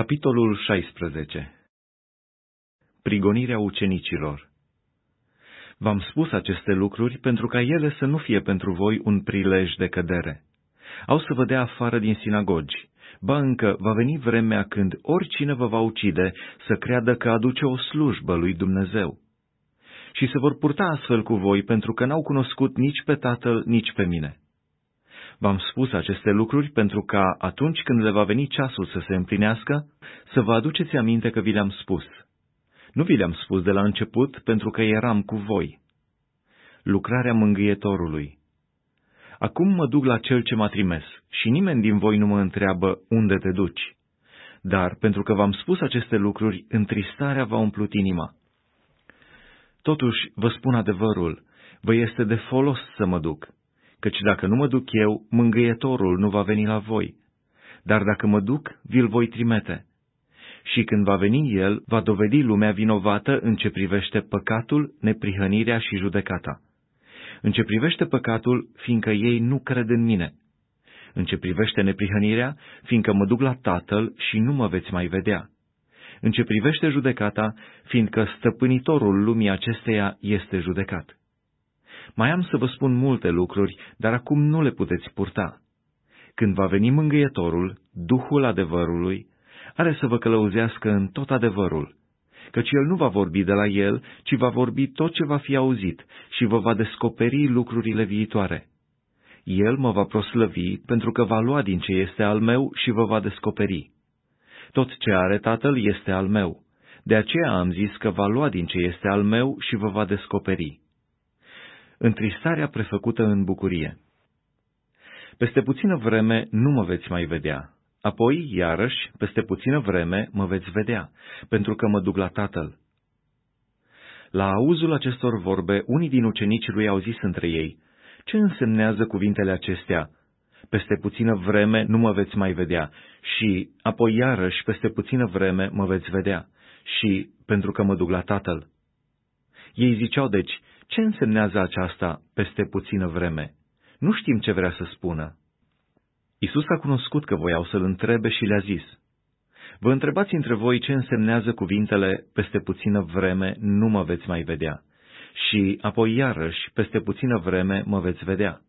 Capitolul 16 Prigonirea ucenicilor V-am spus aceste lucruri pentru ca ele să nu fie pentru voi un prilej de cădere. Au să vă dea afară din sinagogi. Ba încă va veni vremea când oricine vă va ucide să creadă că aduce o slujbă lui Dumnezeu. Și se vor purta astfel cu voi pentru că n-au cunoscut nici pe Tatăl, nici pe mine. V-am spus aceste lucruri pentru ca, atunci când le va veni ceasul să se împlinească, să vă aduceți aminte că vi le-am spus. Nu vi le-am spus de la început pentru că eram cu voi. Lucrarea mângâietorului Acum mă duc la cel ce m-a trimis și nimeni din voi nu mă întreabă unde te duci. Dar, pentru că v-am spus aceste lucruri, întristarea v-a umplut inima. Totuși, vă spun adevărul, vă este de folos să mă duc, căci dacă nu mă duc eu, mângâietorul nu va veni la voi. Dar dacă mă duc, vi-l voi trimite. Și când va veni el, va dovedi lumea vinovată în ce privește păcatul, neprihănirea și judecata. În ce privește păcatul, fiindcă ei nu cred în mine. În ce privește neprihănirea, fiindcă mă duc la Tatăl și nu mă veți mai vedea. În ce privește judecata, fiindcă stăpânitorul lumii acesteia este judecat. Mai am să vă spun multe lucruri, dar acum nu le puteți purta. Când va veni mângâietorul, Duhul adevărului, are să vă călăuzească în tot adevărul, căci el nu va vorbi de la el, ci va vorbi tot ce va fi auzit și vă va descoperi lucrurile viitoare. El mă va proslăvi pentru că va lua din ce este al meu și vă va descoperi. Tot ce are Tatăl este al meu. De aceea am zis că va lua din ce este al meu și vă va descoperi întristarea prefăcută în bucurie. Peste puțină vreme nu mă veți mai vedea, apoi, iarăși, peste puțină vreme mă veți vedea, pentru că mă duc la Tatăl. La auzul acestor vorbe, unii din ucenicii lui au zis între ei, Ce însemnează cuvintele acestea? Peste puțină vreme nu mă veți mai vedea și, apoi iarăși, peste puțină vreme mă veți vedea și, pentru că mă duc la Tatăl. Ei ziceau deci, ce însemnează aceasta peste puțină vreme? Nu știm ce vrea să spună. Isus a cunoscut că voiau să-l întrebe și le-a zis, Vă întrebați între voi ce însemnează cuvintele peste puțină vreme nu mă veți mai vedea și apoi iarăși peste puțină vreme mă veți vedea.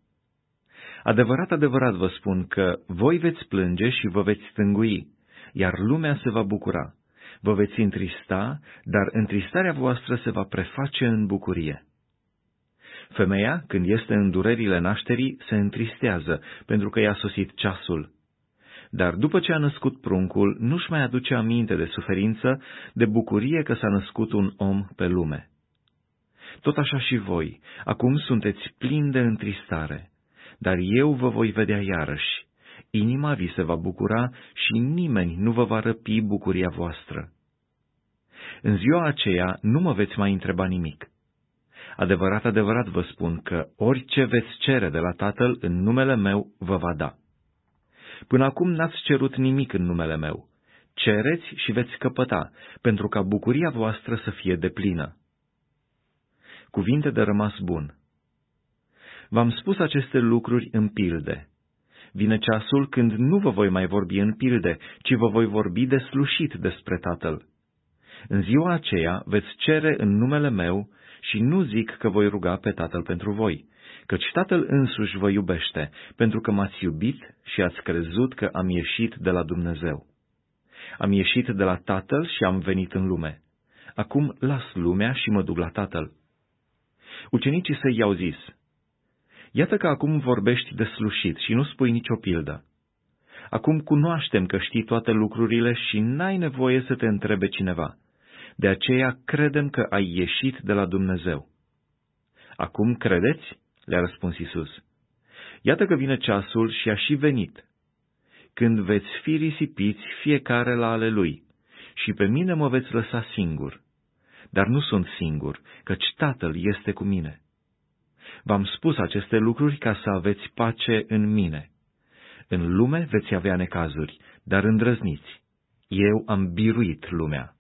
Adevărat, adevărat vă spun că voi veți plânge și vă veți stângui, iar lumea se va bucura. Vă veți întrista, dar întristarea voastră se va preface în bucurie. Femeia, când este în durerile nașterii, se întristează, pentru că i-a sosit ceasul. Dar după ce a născut pruncul, nu-și mai aduce aminte de suferință, de bucurie că s-a născut un om pe lume. Tot așa și voi, acum sunteți plini de întristare, dar eu vă voi vedea iarăși. Inima vi se va bucura și nimeni nu vă va răpi bucuria voastră. În ziua aceea nu mă veți mai întreba nimic. Adevărat, adevărat vă spun că orice veți cere de la Tatăl în numele meu vă va da. Până acum n-ați cerut nimic în numele meu. Cereți și veți căpăta, pentru ca bucuria voastră să fie deplină. Cuvinte de rămas bun V-am spus aceste lucruri în pilde. Vine ceasul când nu vă voi mai vorbi în pilde, ci vă voi vorbi deslușit despre Tatăl. În ziua aceea veți cere în numele meu și nu zic că voi ruga pe Tatăl pentru voi, căci Tatăl însuși vă iubește, pentru că m-ați iubit și ați crezut că am ieșit de la Dumnezeu. Am ieșit de la Tatăl și am venit în lume. Acum las lumea și mă duc la Tatăl. Ucenicii săi i-au zis, Iată că acum vorbești de slușit și nu spui nicio pildă. Acum cunoaștem că știi toate lucrurile și n-ai nevoie să te întrebe cineva. De aceea credem că ai ieșit de la Dumnezeu. Acum credeți? le-a răspuns Isus. Iată că vine ceasul și a și venit, când veți fi risipiți fiecare la ale lui, și pe mine mă veți lăsa singur. Dar nu sunt singur, căci Tatăl este cu mine. V-am spus aceste lucruri ca să aveți pace în mine. În lume veți avea necazuri, dar îndrăzniți. Eu am biruit lumea.